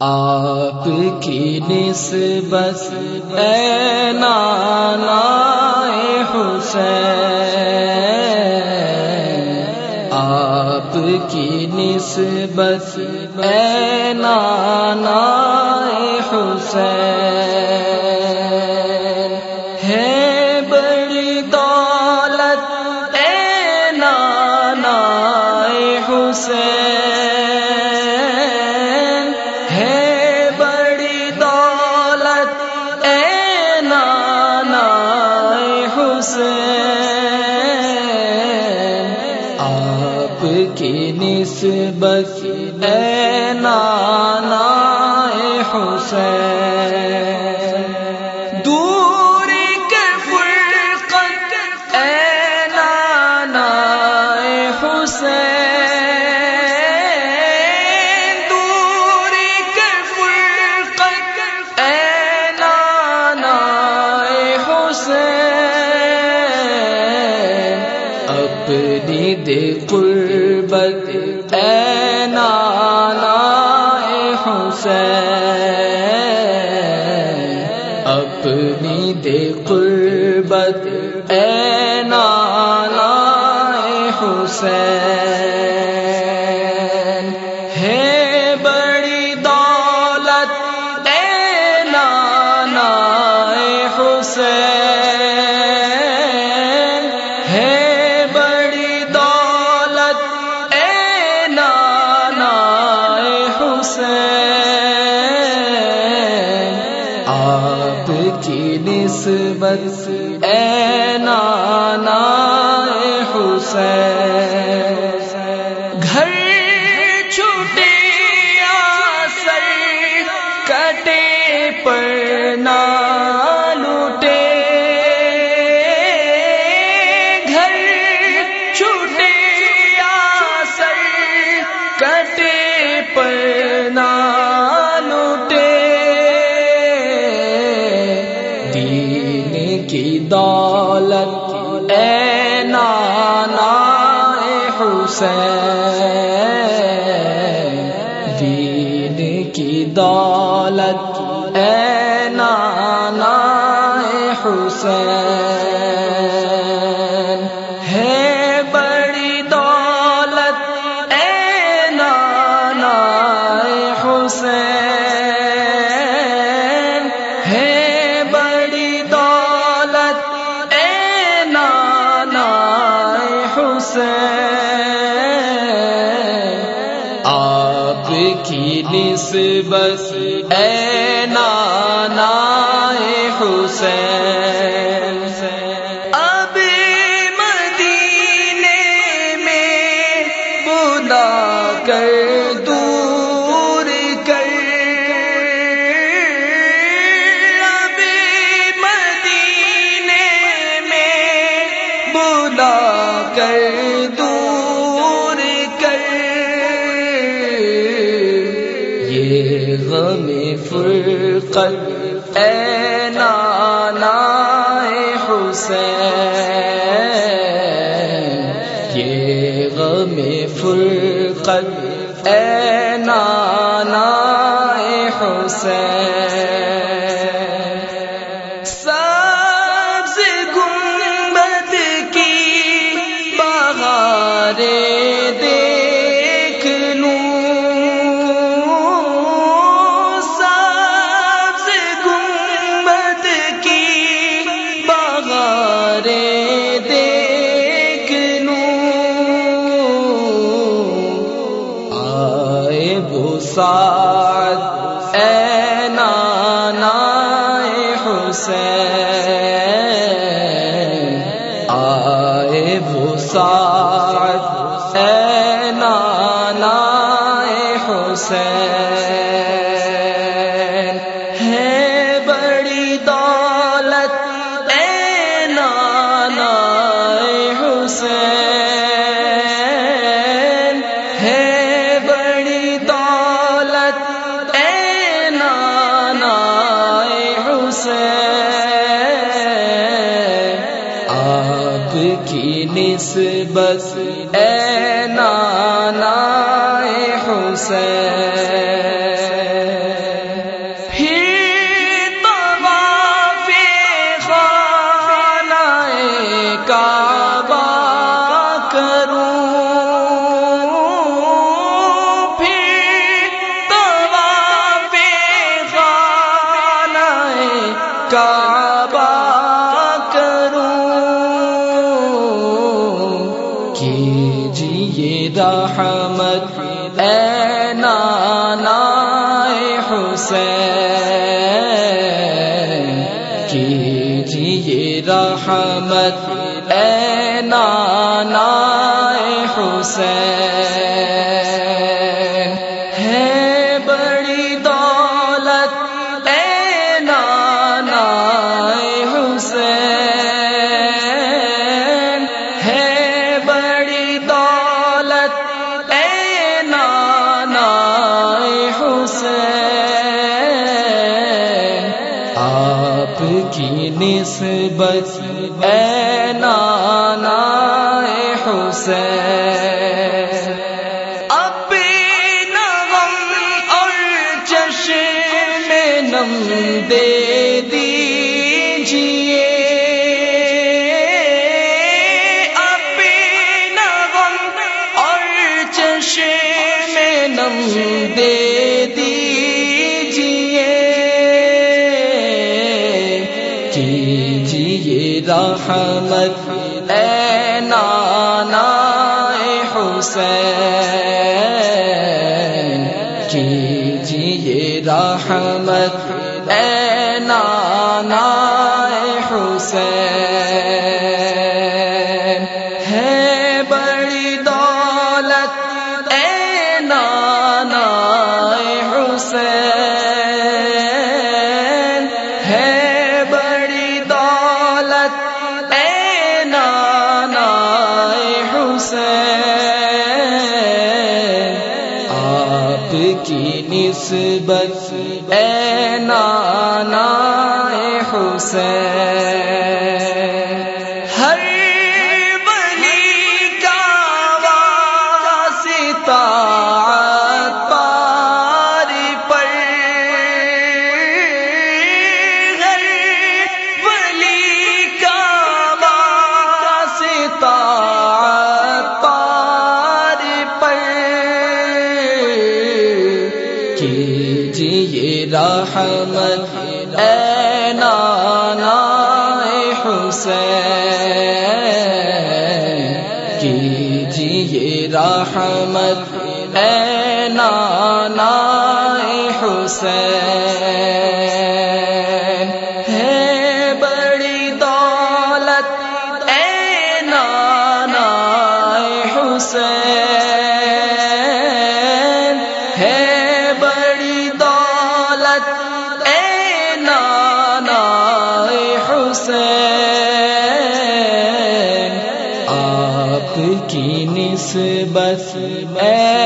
آپ کی نسبت اے نانا حسین آپ کی نسبت اے نانا اے نانا، اے حسین، دوری کے فرقت، اے نانا، اے حسین، دوری کے فرقت، اے نانا، اے حسین، اپنی دے قربت، اے غربت اے نانا حسین۔ نسبت اے نانا حسین۔ حسین دین کی دولت اے نانا حسین۔ آپ کی نسبت اے نانا حسین یہ غم فرقت اے نانا حسین یہ غم فرقت اے نانا حسین حسین نسبت اے نانا حسین کیجیے رحمت۔ اے نانا حسین کیجیے رحمت۔ اے نانا حسین کی نسبت، اے نانا، اے حسین۔ اپنا غم اور چشم نم دے دیجیے اپنا غم اور چشم نم رحمت اے نانا، اے حسین، کیجیے رحمت، اے نانا، اے حسین، ہے بڑی دولت، اے نانا، اے حسین نانا حسین۔ محمد اے نانا حسین کیجیے رحمت۔ حسین آپ کی نسبت اے